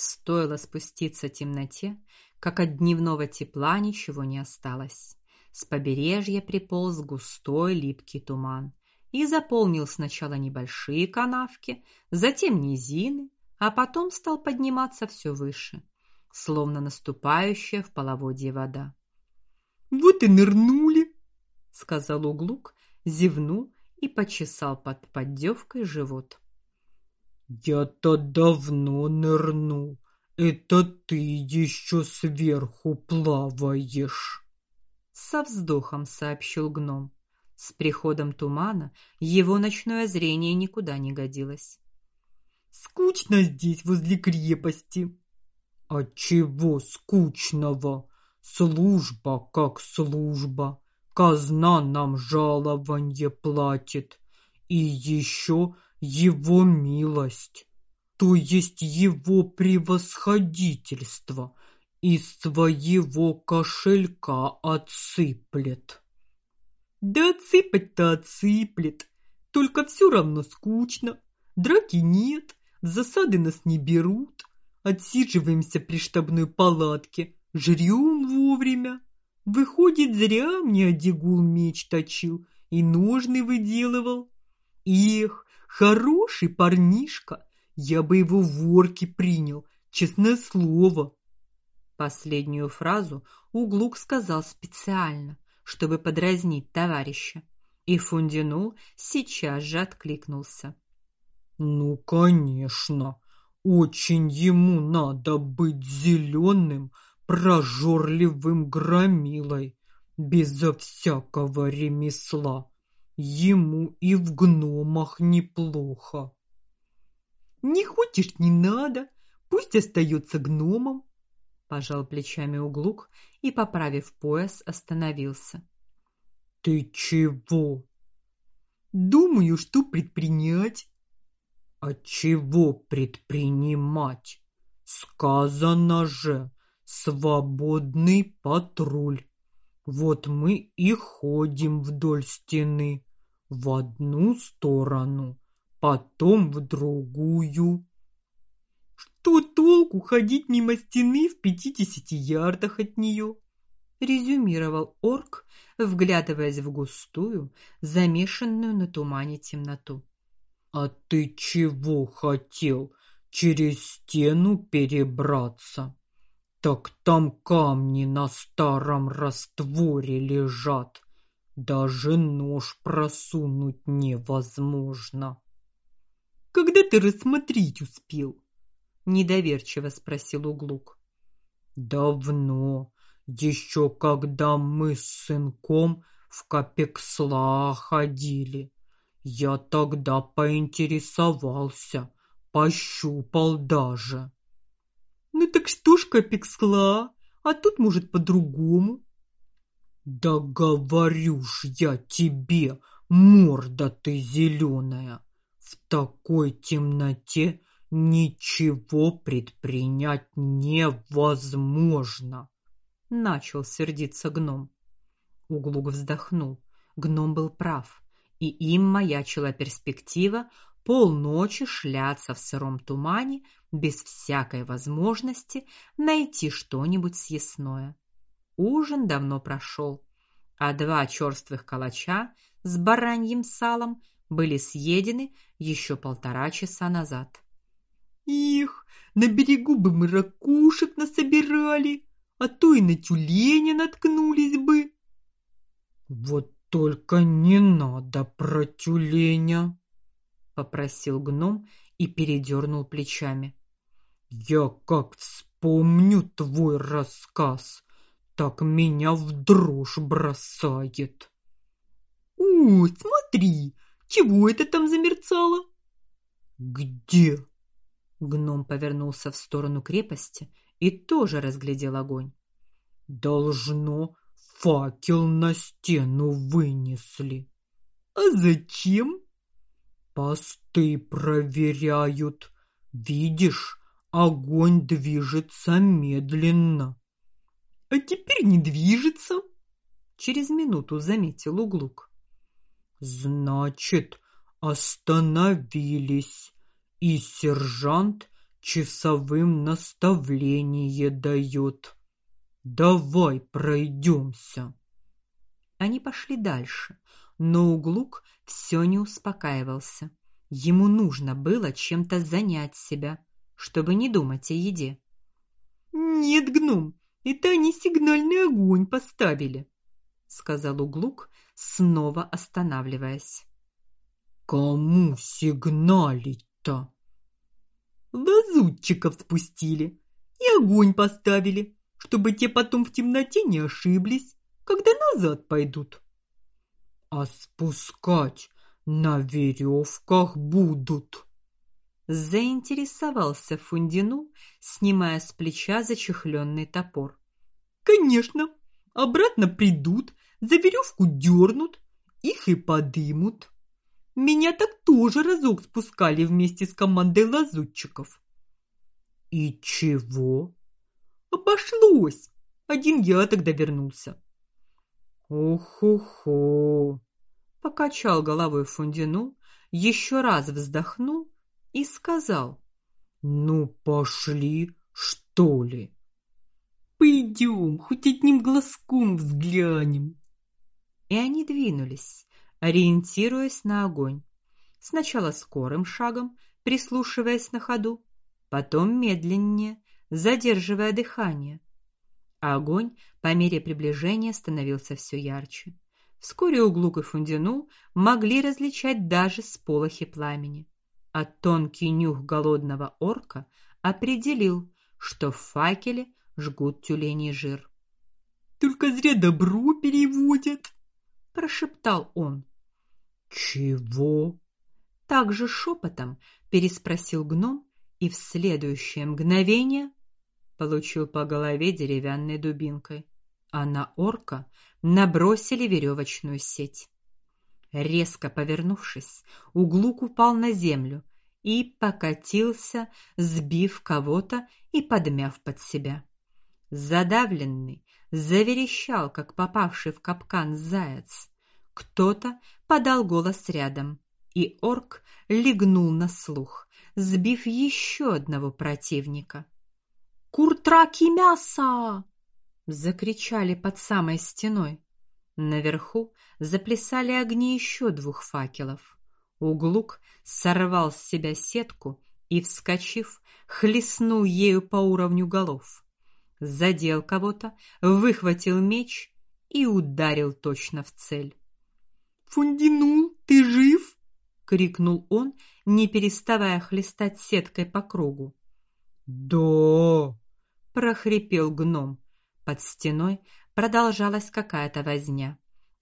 Стоило спуститься темноте, как от дневного тепла ничего не осталось. С побережья приполз густой липкий туман и заполнил сначала небольшие канавки, затем низины, а потом стал подниматься все выше, словно наступающая в половодье вода. Вот и нырнули, сказал Углук, зевнул и почесал под поддевкой живот. Я-то давно нырнул. Это ты еще сверху плаваешь, со вздохом сообщил гном. С приходом тумана его ночное зрение никуда не годилось. Скучно здесь возле крепости. А чего скучного? Служба как служба. Казна нам жалование платит, и еще его милость, то есть его превосходительство из своего кошелька отсыплет. Да отсыпать-то отсыплет, только все равно скучно. Драки нет, засады нас не берут, отсиживаемся при штабной палатке, жрем вовремя. Выходит, зря мне Адигул меч точил и ножны выделывал. Эх, хороший парнишка, я бы его в ворки принял, честное слово. Последнюю фразу Углук сказал специально, чтобы подразнить товарища, и Фундину сейчас же откликнулся. Ну, конечно, очень ему надо быть зеленым, прожорливым громилой, безо всякого ремесла. Ему и в гномах неплохо. Не хочешь, не надо, пусть остается гномом, пожал плечами Углук и, поправив пояс, остановился. Ты чего? Думаю, что предпринять. А чего предпринимать? Сказано же, свободный патруль. Вот мы и ходим вдоль стены в одну сторону, потом в другую. Что толку ходить мимо стены в пятидесяти ярдах от нее? резюмировал орк, вглядываясь в густую, замешанную на тумане темноту. А ты чего хотел? Через стену перебраться? Так там камни на старом растворе лежат. Даже нож просунуть невозможно. Когда ты рассмотреть успел? недоверчиво спросил Углук. Давно, еще когда мы с сынком в Капексла ходили. Я тогда поинтересовался, пощупал даже. Ну так что ж Капексла, а тут может по-другому. Да говорю ж я тебе, морда ты зеленая, в такой темноте ничего предпринять невозможно. Начал сердиться гном. Углук вздохнул. Гном был прав, и им маячила перспектива полночи шляться в сыром тумане без всякой возможности найти что-нибудь съестное. Ужин давно прошел, а два черствых калача с бараньим салом были съедены еще полтора часа назад. Их, на берегу бы мы ракушек насобирали, а то и на тюленя наткнулись бы. Вот только не надо про тюленя, попросил гном и передернул плечами. Я как вспомню твой рассказ, так меня в дрожь бросает. О, смотри, чего это там замерцало? Где? Гном повернулся в сторону крепости и тоже разглядел огонь. Должно факел на стену вынесли. А зачем? Посты проверяют. Видишь, огонь движется медленно. А теперь не движется, через минуту заметил Углук. Значит, остановились, и сержант часовым наставление дает. Давай пройдемся. Они пошли дальше, но Углук все не успокаивался. Ему нужно было чем-то занять себя, чтобы не думать о еде. Нет, гном, это они сигнальный огонь поставили, сказал Углук, снова останавливаясь. Кому сигналить-то? Лазутчиков спустили и огонь поставили, чтобы те потом в темноте не ошиблись, когда назад пойдут. А спускать на веревках будут. Заинтересовался Фундину, снимая с плеча зачехленный топор. Конечно, обратно придут, за веревку дернут, их и подымут. Меня так тоже разок спускали вместе с командой лазутчиков. И чего? Обошлось. Один я тогда вернулся. Ох-хо-хо. Покачал головой Фундину, еще раз вздохнул и сказал: "Ну, пошли, что ли?" Пойдем, хоть одним глазком взглянем. И они двинулись, ориентируясь на огонь. Сначала скорым шагом, прислушиваясь на ходу, потом медленнее, задерживая дыхание. Огонь по мере приближения становился все ярче. Вскоре Углук и Фундину могли различать даже сполохи пламени, а тонкий нюх голодного орка определил, что в факеле жгут тюленей жир. Только зря добро переводят, прошептал он. Чего? также шепотом переспросил гном и в следующее мгновение получил по голове деревянной дубинкой, а на орка набросили веревочную сеть. Резко повернувшись, Углук упал на землю и покатился, сбив кого-то и подмяв под себя. Задавленный, заверещал, как попавший в капкан заяц. Кто-то подал голос рядом, и орк легнул на слух, сбив еще одного противника. Куртраки мяса! закричали под самой стеной. Наверху заплясали огни еще двух факелов. Углук сорвал с себя сетку и, вскочив, хлестнул ею по уровню голов. Задел кого-то, выхватил меч и ударил точно в цель. "Фундинул, ты жив?" крикнул он, не переставая хлестать сеткой по кругу. "Да!" прохрипел гном. Под стеной продолжалась какая-то возня,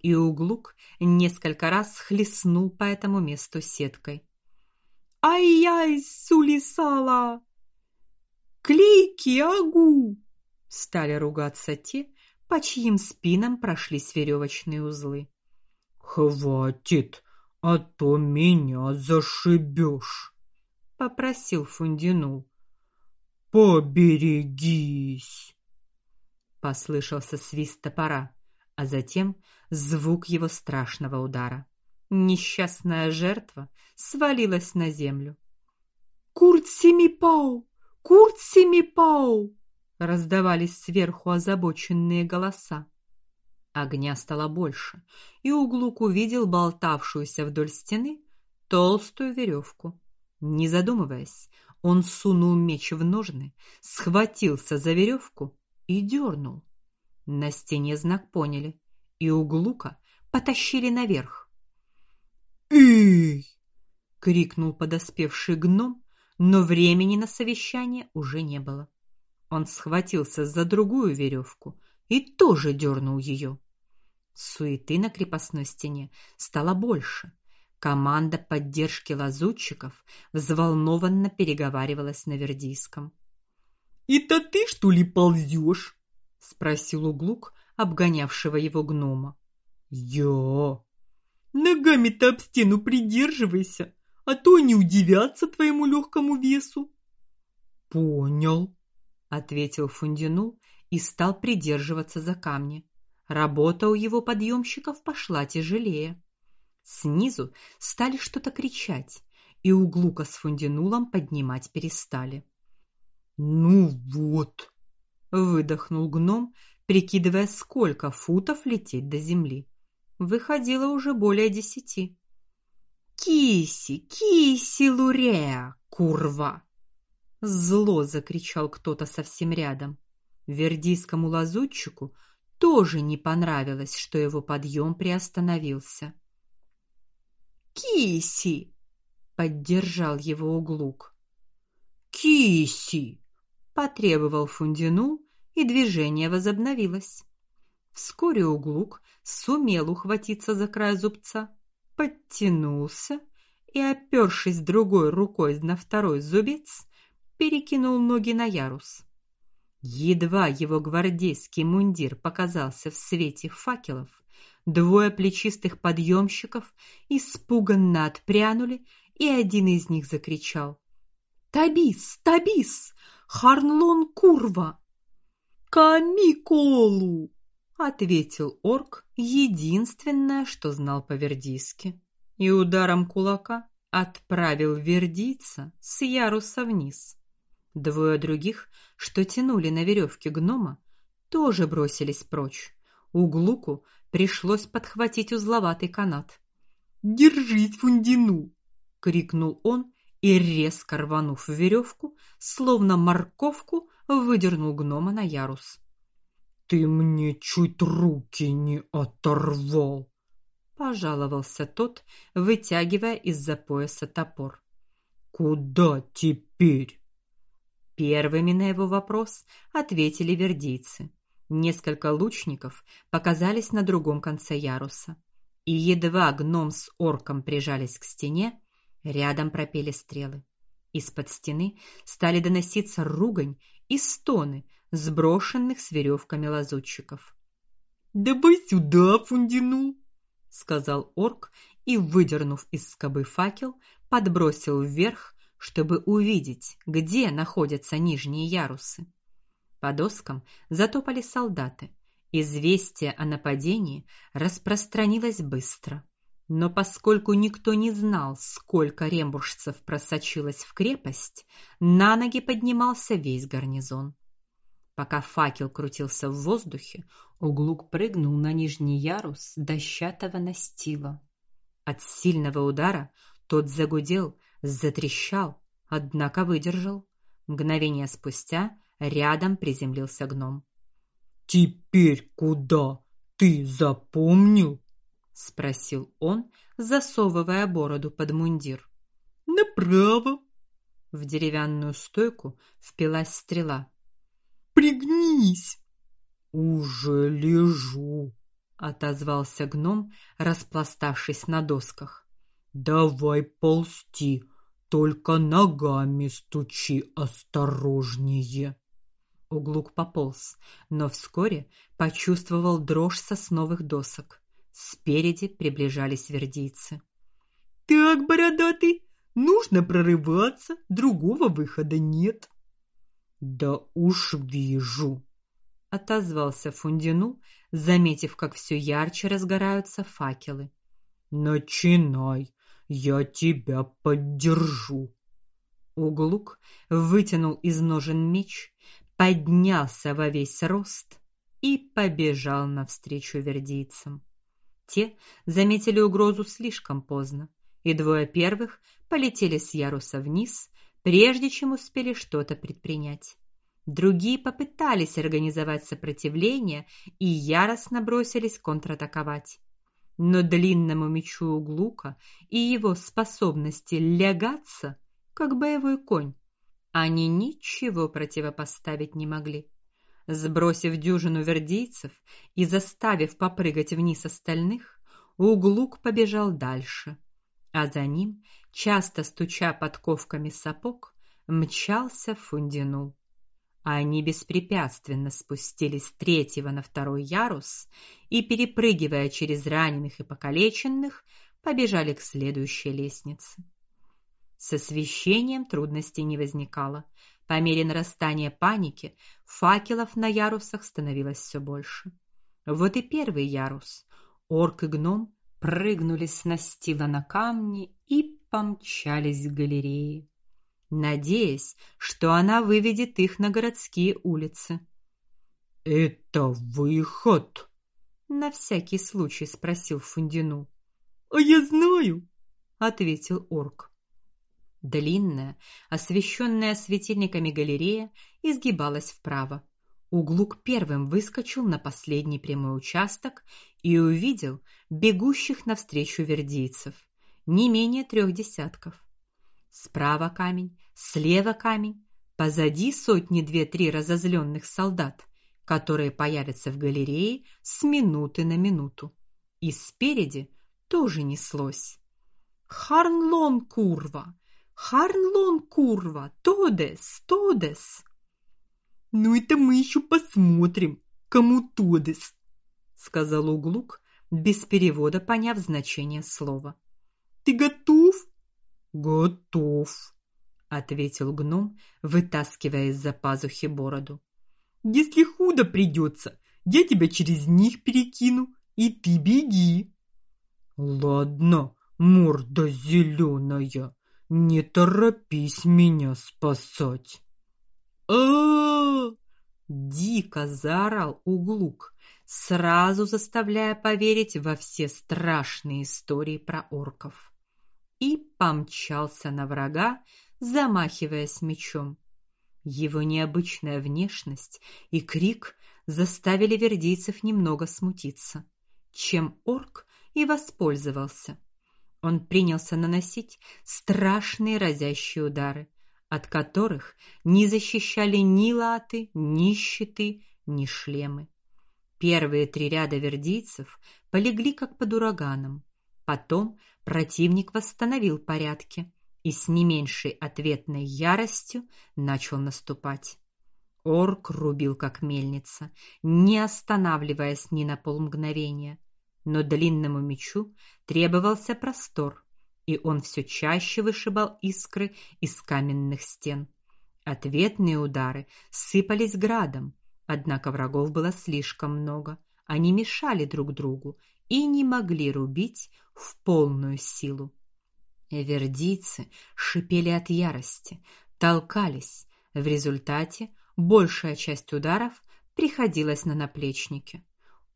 и Углук несколько раз хлестнул по этому месту сеткой. Ай-яй, сулисала! Клейки агу! Стали ругаться те, по чьим спинам прошлись веревочные узлы. Хватит, а то меня зашибешь, попросил Фундину. Поберегись. Послышался свист топора, а затем звук его страшного удара. Несчастная жертва свалилась на землю. Курт Семипау! Курт Семипау! раздавались сверху озабоченные голоса. Огня стало больше, и Углук увидел болтавшуюся вдоль стены толстую веревку. Не задумываясь, он сунул меч в ножны, схватился за веревку и дернул. На стене знак поняли, и Углука потащили наверх. "Эй!" крикнул подоспевший гном, но времени на совещание уже не было. Он схватился за другую веревку и тоже дернул ее. Суеты на крепостной стене стало больше. Команда поддержки лазутчиков взволнованно переговаривалась на вердийском. "Это ты что ли ползешь?» — спросил Углук, обгонявшего его гнома. "Я". "Ногами-то об стену придерживайся, а то они удивятся твоему легкому весу". "Понял", ответил Фундину и стал придерживаться за камни. Работа у его подъемщиков пошла тяжелее. Снизу стали что-то кричать, и углука с Фундинулом поднимать перестали. Ну вот, выдохнул гном, прикидывая, сколько футов лететь до земли. Выходило уже более десяти. Киси, киси, Лурея, курва! Зло закричал кто-то совсем рядом. Вердийскому лазутчику тоже не понравилось, что его подъем приостановился. Киси, поддержал его Углук. Киси, потребовал Фундину, и движение возобновилось. Вскоре Углук сумел ухватиться за край зубца, подтянулся и, опершись другой рукой на второй зубец, перекинул ноги на ярус. Едва его гвардейский мундир показался в свете факелов, двое плечистых подъемщиков испуганно отпрянули, и один из них закричал: "Табис, Табис! Харнлон курва!" "Камиколу!" ответил орк, единственное, что знал по-вердийски, и ударом кулака отправил вердийца с яруса вниз. Двое других, что тянули на веревке гнома, тоже бросились прочь. Углуку пришлось подхватить узловатый канат. "Держись, Фундину!" крикнул он и резко рванув веревку, словно морковку, выдернул гнома на ярус. Ты мне чуть руки не оторвал, пожаловался тот, вытягивая из-за пояса топор. Куда теперь? Первыми на его вопрос ответили вердийцы. Несколько лучников показались на другом конце яруса, и едва гном с орком прижались к стене, рядом пропели стрелы. Из-под стены стали доноситься ругань и стоны сброшенных с веревками лазутчиков. "Давай сюда, Фундину", сказал орк и, выдернув из скобы факел, подбросил вверх чтобы увидеть, где находятся нижние ярусы. По доскам затопали солдаты. Известие о нападении распространилось быстро. Но поскольку никто не знал, сколько рембуржцев просочилось в крепость, на ноги поднимался весь гарнизон. Пока факел крутился в воздухе, Углук прыгнул на нижний ярус дощатого настила. От сильного удара тот загудел, затрещал, однако выдержал. Мгновение спустя рядом приземлился гном. Теперь куда? Ты запомнил? Спросил он, засовывая бороду под мундир. Направо. В деревянную стойку впилась стрела. Пригнись. Уже лежу, отозвался гном, распластавшись на досках. Давай ползти, только ногами стучи осторожнее. Углук пополз, но вскоре почувствовал дрожь сосновых досок. Спереди приближались вердийцы. Так, бородатый, нужно прорываться, другого выхода нет. Да уж вижу, отозвался Фундину, заметив, как все ярче разгораются факелы. Начинай, я тебя поддержу. Углук вытянул из ножен меч, поднялся во весь рост и побежал навстречу вердийцам. Те заметили угрозу слишком поздно, и двое первых полетели с яруса вниз, прежде чем успели что-то предпринять. Другие попытались организовать сопротивление и яростно бросились контратаковать но длинному мечу Углука и его способности лягаться, как боевой конь, они ничего противопоставить не могли. Сбросив дюжину вердийцев и заставив попрыгать вниз остальных, Углук побежал дальше, а за ним, часто стуча подковками сапог, мчался Фундину. Они беспрепятственно спустились с третьего на второй ярус и, перепрыгивая через раненых и покалеченных, побежали к следующей лестнице. С освещением трудностей не возникало. По мере нарастания паники факелов на ярусах становилось все больше. Вот и первый ярус. Орк и гном прыгнули с настила на камни и помчались к галерее. надеясь, что она выведет их на городские улицы. Это выход, на всякий случай спросил Фундину. А я знаю, ответил орк. Длинная, освещенная светильниками галерея изгибалась вправо. Углук первым выскочил на последний прямой участок и увидел бегущих навстречу вердийцев, не менее трех десятков. Справа камень, слева камень, позади сотни две-три разозленных солдат, которые появятся в галерее с минуты на минуту. И спереди тоже неслось. Харнлон курва, Харнлон курва, Тодес, Тодес. Ну это мы еще посмотрим, кому Тодес, сказал Углук, без перевода поняв значение слова. Ты готов? Готов, ответил гном, вытаскивая из-за пазухи бороду. Если худо придется, я тебя через них перекину, и ты беги. Ладно, морда зеленая, не торопись меня спасать. А, дико заорал Углук, сразу заставляя поверить во все страшные истории про орков. И помчался на врага, замахиваясь мечом. Его необычная внешность и крик заставили вердийцев немного смутиться, чем орк и воспользовался. Он принялся наносить страшные разящие удары, от которых не защищали ни латы, ни щиты, ни шлемы. Первые три ряда вердийцев полегли как под ураганом. Потом противник восстановил порядки и с не меньшей ответной яростью начал наступать. Орк рубил как мельница, не останавливаясь ни на полмгновения но длинному мечу требовался простор, и он все чаще вышибал искры из каменных стен. Ответные удары сыпались градом, однако врагов было слишком много. Они мешали друг другу и не могли рубить в полную силу. Эвердийцы шипели от ярости, толкались. В результате большая часть ударов приходилась на наплечники.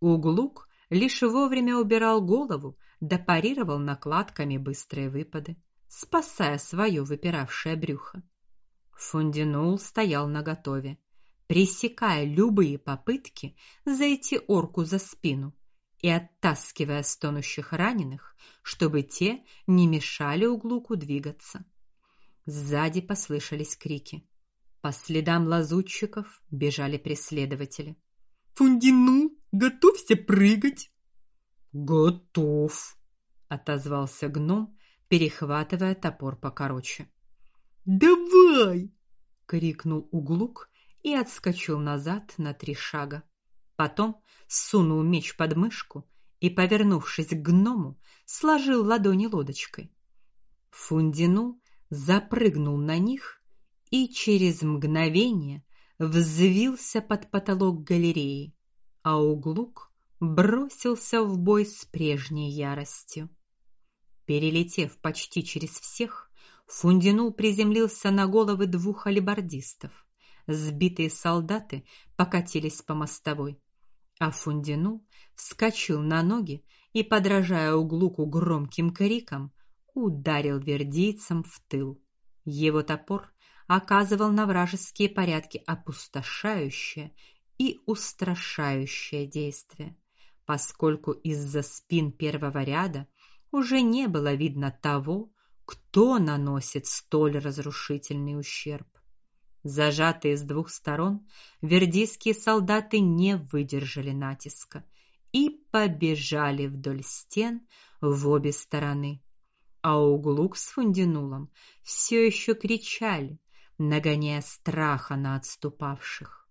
Углук лишь вовремя убирал голову, да накладками быстрые выпады, спасая свое выпиравшее брюхо. Фундинул стоял наготове, пресекая любые попытки зайти орку за спину и оттаскивая стонущих раненых, чтобы те не мешали углуку двигаться. Сзади послышались крики. По следам лазутчиков бежали преследователи. Фундину, готовься прыгать. Готов, отозвался гном, перехватывая топор покороче. Давай, крикнул Углук и отскочил назад на три шага. Потом сунул меч под мышку и, повернувшись к гному, сложил ладони лодочкой. Фундину запрыгнул на них и через мгновение взвился под потолок галереи, а Углук бросился в бой с прежней яростью. Перелетев почти через всех, Фундинул приземлился на головы двух алебардистов. Сбитые солдаты покатились по мостовой, а Фундинул вскочил на ноги и, подражая Углуку громким криком, ударил вердийцам в тыл. Его топор оказывал на вражеские порядки опустошающее и устрашающее действие, поскольку из-за спин первого ряда уже не было видно того, кто наносит столь разрушительный ущерб. Зажатые с двух сторон, вердийские солдаты не выдержали натиска и побежали вдоль стен в обе стороны. А Углук с Фундинулом все еще кричали, нагоняя страха на отступавших.